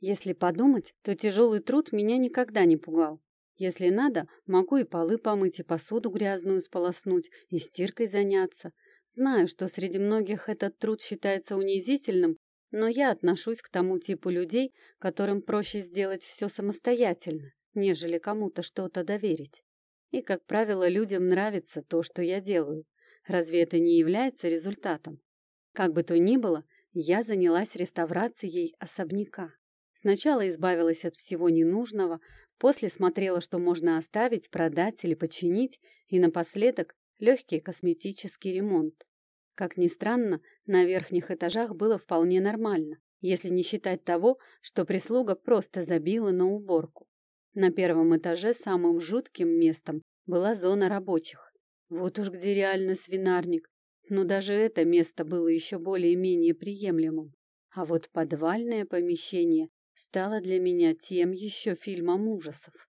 Если подумать, то тяжелый труд меня никогда не пугал. Если надо, могу и полы помыть, и посуду грязную сполоснуть, и стиркой заняться. Знаю, что среди многих этот труд считается унизительным, но я отношусь к тому типу людей, которым проще сделать все самостоятельно, нежели кому-то что-то доверить. И, как правило, людям нравится то, что я делаю. Разве это не является результатом? Как бы то ни было, я занялась реставрацией особняка. Сначала избавилась от всего ненужного, после смотрела, что можно оставить, продать или починить, и напоследок легкий косметический ремонт. Как ни странно, на верхних этажах было вполне нормально, если не считать того, что прислуга просто забила на уборку. На первом этаже самым жутким местом была зона рабочих. Вот уж где реально свинарник. Но даже это место было еще более-менее приемлемым. А вот подвальное помещение стало для меня тем еще фильмом ужасов.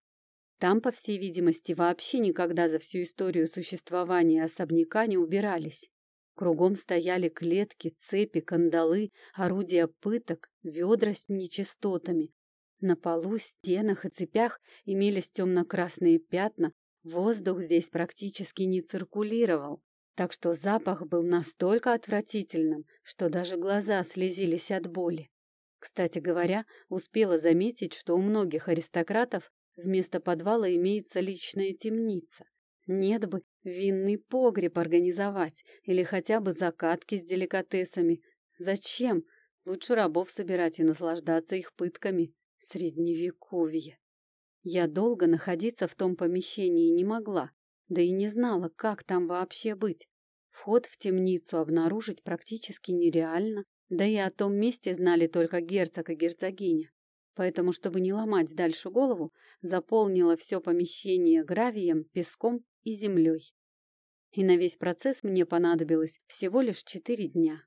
Там, по всей видимости, вообще никогда за всю историю существования особняка не убирались. Кругом стояли клетки, цепи, кандалы, орудия пыток, ведра с нечистотами. На полу, стенах и цепях имелись темно-красные пятна, воздух здесь практически не циркулировал, так что запах был настолько отвратительным, что даже глаза слезились от боли. Кстати говоря, успела заметить, что у многих аристократов вместо подвала имеется личная темница. Нет бы винный погреб организовать или хотя бы закатки с деликатесами. Зачем? Лучше рабов собирать и наслаждаться их пытками. Средневековье. Я долго находиться в том помещении не могла, да и не знала, как там вообще быть. Вход в темницу обнаружить практически нереально, да и о том месте знали только герцог и герцогиня. Поэтому, чтобы не ломать дальше голову, заполнила все помещение гравием, песком и землей. И на весь процесс мне понадобилось всего лишь четыре дня.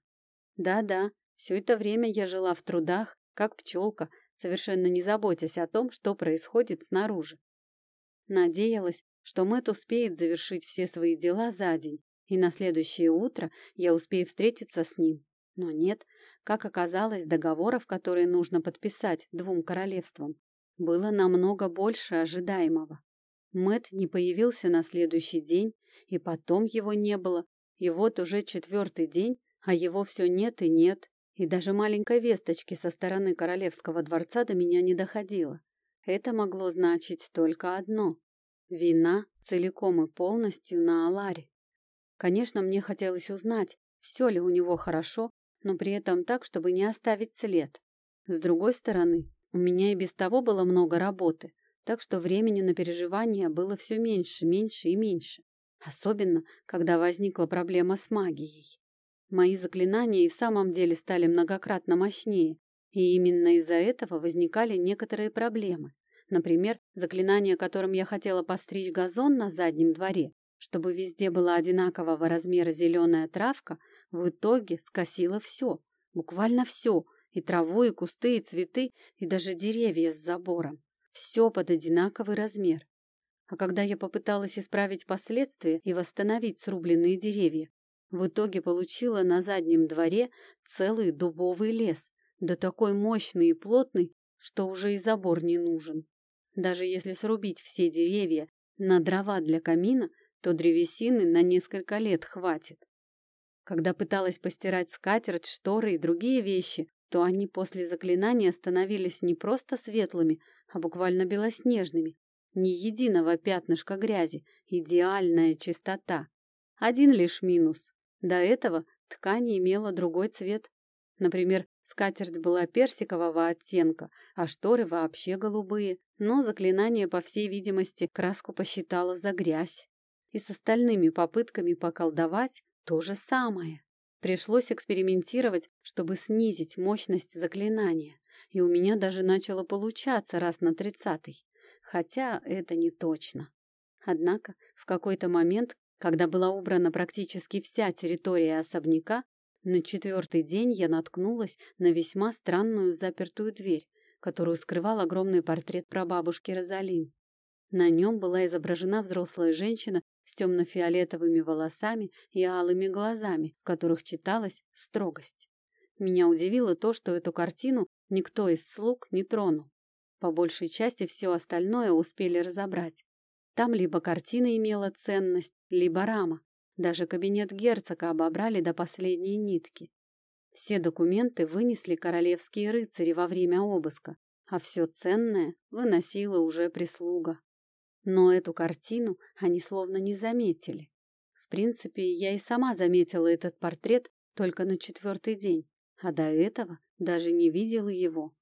Да-да, все это время я жила в трудах, как пчелка, совершенно не заботясь о том, что происходит снаружи. Надеялась, что Мэтт успеет завершить все свои дела за день, и на следующее утро я успею встретиться с ним. Но нет, как оказалось, договоров, которые нужно подписать двум королевствам, было намного больше ожидаемого. Мэт не появился на следующий день, и потом его не было, и вот уже четвертый день, а его все нет и нет, и даже маленькой весточки со стороны королевского дворца до меня не доходило. Это могло значить только одно — вина целиком и полностью на Аларе. Конечно, мне хотелось узнать, все ли у него хорошо но при этом так, чтобы не оставить след. С другой стороны, у меня и без того было много работы, так что времени на переживания было все меньше, меньше и меньше. Особенно, когда возникла проблема с магией. Мои заклинания и в самом деле стали многократно мощнее, и именно из-за этого возникали некоторые проблемы. Например, заклинание, которым я хотела постричь газон на заднем дворе, чтобы везде была одинакового размера зеленая травка, в итоге скосила все, буквально все, и траву, и кусты, и цветы, и даже деревья с забором. Все под одинаковый размер. А когда я попыталась исправить последствия и восстановить срубленные деревья, в итоге получила на заднем дворе целый дубовый лес, да такой мощный и плотный, что уже и забор не нужен. Даже если срубить все деревья на дрова для камина, то древесины на несколько лет хватит. Когда пыталась постирать скатерть, шторы и другие вещи, то они после заклинания становились не просто светлыми, а буквально белоснежными. Ни единого пятнышка грязи, идеальная чистота. Один лишь минус. До этого ткань имела другой цвет. Например, скатерть была персикового оттенка, а шторы вообще голубые, но заклинание, по всей видимости, краску посчитало за грязь. И с остальными попытками поколдовать то же самое. Пришлось экспериментировать, чтобы снизить мощность заклинания, и у меня даже начало получаться раз на тридцатый. Хотя это не точно. Однако в какой-то момент, когда была убрана практически вся территория особняка, на четвертый день я наткнулась на весьма странную запертую дверь, которую скрывал огромный портрет прабабушки Розалин. На нем была изображена взрослая женщина с темно-фиолетовыми волосами и алыми глазами, в которых читалась строгость. Меня удивило то, что эту картину никто из слуг не тронул. По большей части все остальное успели разобрать. Там либо картина имела ценность, либо рама. Даже кабинет герцога обобрали до последней нитки. Все документы вынесли королевские рыцари во время обыска, а все ценное выносила уже прислуга. Но эту картину они словно не заметили. В принципе, я и сама заметила этот портрет только на четвертый день, а до этого даже не видела его.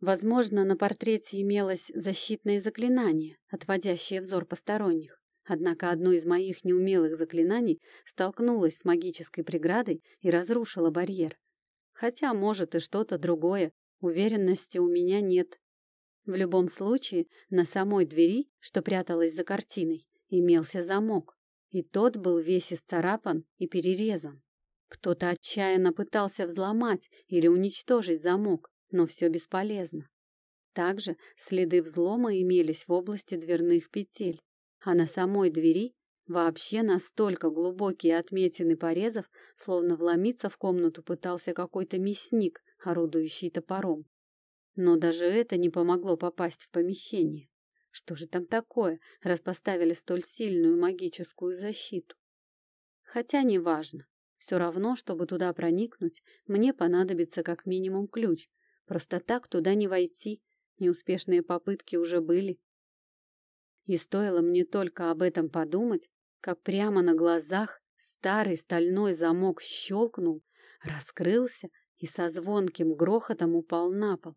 Возможно, на портрете имелось защитное заклинание, отводящее взор посторонних. Однако одно из моих неумелых заклинаний столкнулось с магической преградой и разрушило барьер. Хотя, может, и что-то другое, уверенности у меня нет. В любом случае, на самой двери, что пряталась за картиной, имелся замок, и тот был весь исцарапан и перерезан. Кто-то отчаянно пытался взломать или уничтожить замок, но все бесполезно. Также следы взлома имелись в области дверных петель, а на самой двери вообще настолько глубокие отметины порезов, словно вломиться в комнату пытался какой-то мясник, орудующий топором. Но даже это не помогло попасть в помещение. Что же там такое, раз поставили столь сильную магическую защиту? Хотя неважно. Все равно, чтобы туда проникнуть, мне понадобится как минимум ключ. Просто так туда не войти. Неуспешные попытки уже были. И стоило мне только об этом подумать, как прямо на глазах старый стальной замок щелкнул, раскрылся и со звонким грохотом упал на пол.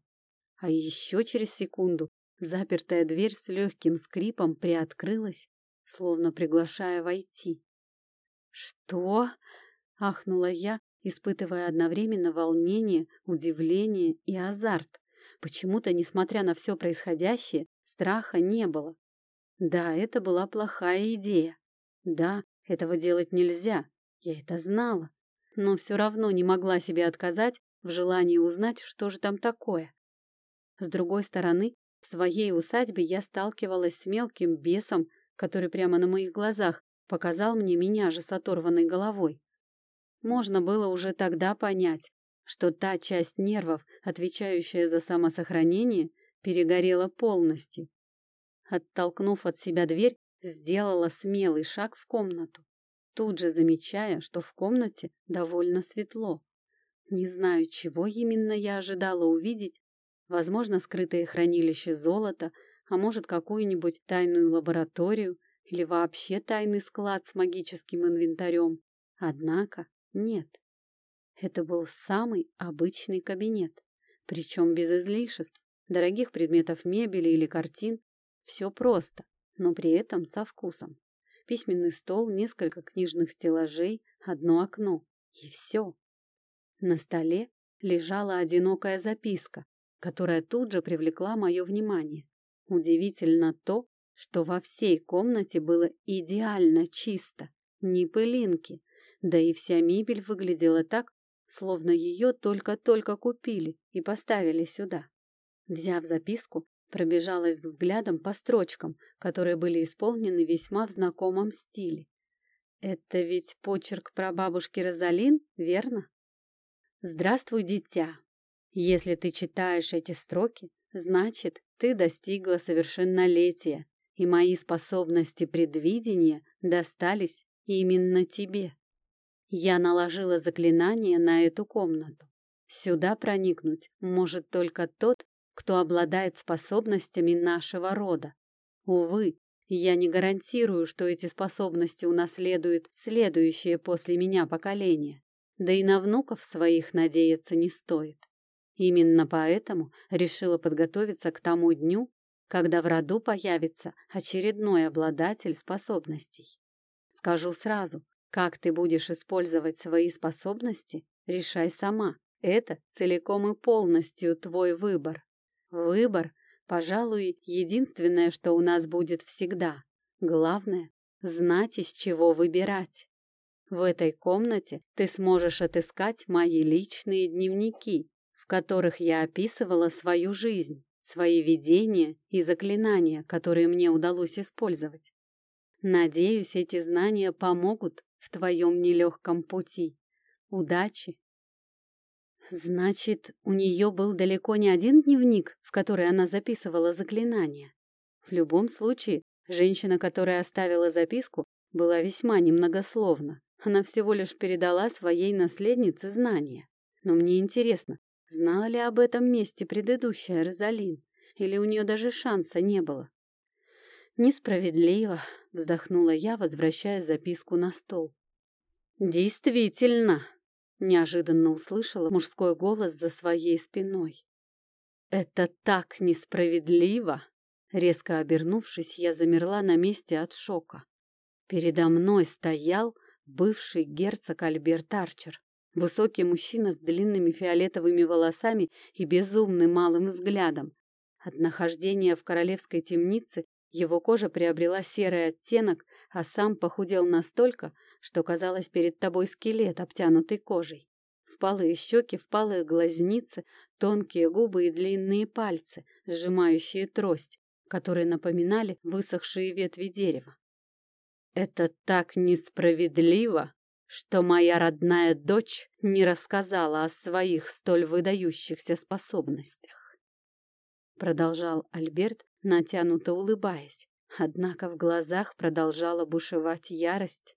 А еще через секунду запертая дверь с легким скрипом приоткрылась, словно приглашая войти. «Что?» — ахнула я, испытывая одновременно волнение, удивление и азарт. Почему-то, несмотря на все происходящее, страха не было. Да, это была плохая идея. Да, этого делать нельзя, я это знала. Но все равно не могла себе отказать в желании узнать, что же там такое. С другой стороны, в своей усадьбе я сталкивалась с мелким бесом, который прямо на моих глазах показал мне меня же с оторванной головой. Можно было уже тогда понять, что та часть нервов, отвечающая за самосохранение, перегорела полностью. Оттолкнув от себя дверь, сделала смелый шаг в комнату, тут же замечая, что в комнате довольно светло. Не знаю, чего именно я ожидала увидеть, возможно, скрытое хранилище золота, а может, какую-нибудь тайную лабораторию или вообще тайный склад с магическим инвентарем. Однако нет. Это был самый обычный кабинет, причем без излишеств, дорогих предметов мебели или картин. Все просто, но при этом со вкусом. Письменный стол, несколько книжных стеллажей, одно окно. И все. На столе лежала одинокая записка, которая тут же привлекла мое внимание. Удивительно то, что во всей комнате было идеально чисто, ни пылинки, да и вся мебель выглядела так, словно ее только-только купили и поставили сюда. Взяв записку, пробежалась взглядом по строчкам, которые были исполнены весьма в знакомом стиле. Это ведь почерк прабабушки Розалин, верно? Здравствуй, дитя. Если ты читаешь эти строки, значит, ты достигла совершеннолетия, и мои способности предвидения достались именно тебе. Я наложила заклинание на эту комнату. Сюда проникнуть может только тот, кто обладает способностями нашего рода. Увы, я не гарантирую, что эти способности унаследует следующее после меня поколение. Да и на внуков своих надеяться не стоит. Именно поэтому решила подготовиться к тому дню, когда в роду появится очередной обладатель способностей. Скажу сразу, как ты будешь использовать свои способности, решай сама. Это целиком и полностью твой выбор. Выбор, пожалуй, единственное, что у нас будет всегда. Главное — знать, из чего выбирать. В этой комнате ты сможешь отыскать мои личные дневники, в которых я описывала свою жизнь, свои видения и заклинания, которые мне удалось использовать. Надеюсь, эти знания помогут в твоем нелегком пути. Удачи! Значит, у нее был далеко не один дневник, в который она записывала заклинания. В любом случае, женщина, которая оставила записку, была весьма немногословна. Она всего лишь передала своей наследнице знания. Но мне интересно, знала ли об этом месте предыдущая Розалин, или у нее даже шанса не было? «Несправедливо», — вздохнула я, возвращая записку на стол. «Действительно», — неожиданно услышала мужской голос за своей спиной. «Это так несправедливо!» Резко обернувшись, я замерла на месте от шока. Передо мной стоял бывший герцог Альберт Арчер, высокий мужчина с длинными фиолетовыми волосами и безумным малым взглядом. От нахождения в королевской темнице его кожа приобрела серый оттенок, а сам похудел настолько, что казалось перед тобой скелет, обтянутый кожей. Впалые щеки, впалые глазницы, тонкие губы и длинные пальцы, сжимающие трость, которые напоминали высохшие ветви дерева. «Это так несправедливо, что моя родная дочь не рассказала о своих столь выдающихся способностях», продолжал Альберт, натянуто улыбаясь. Однако в глазах продолжала бушевать ярость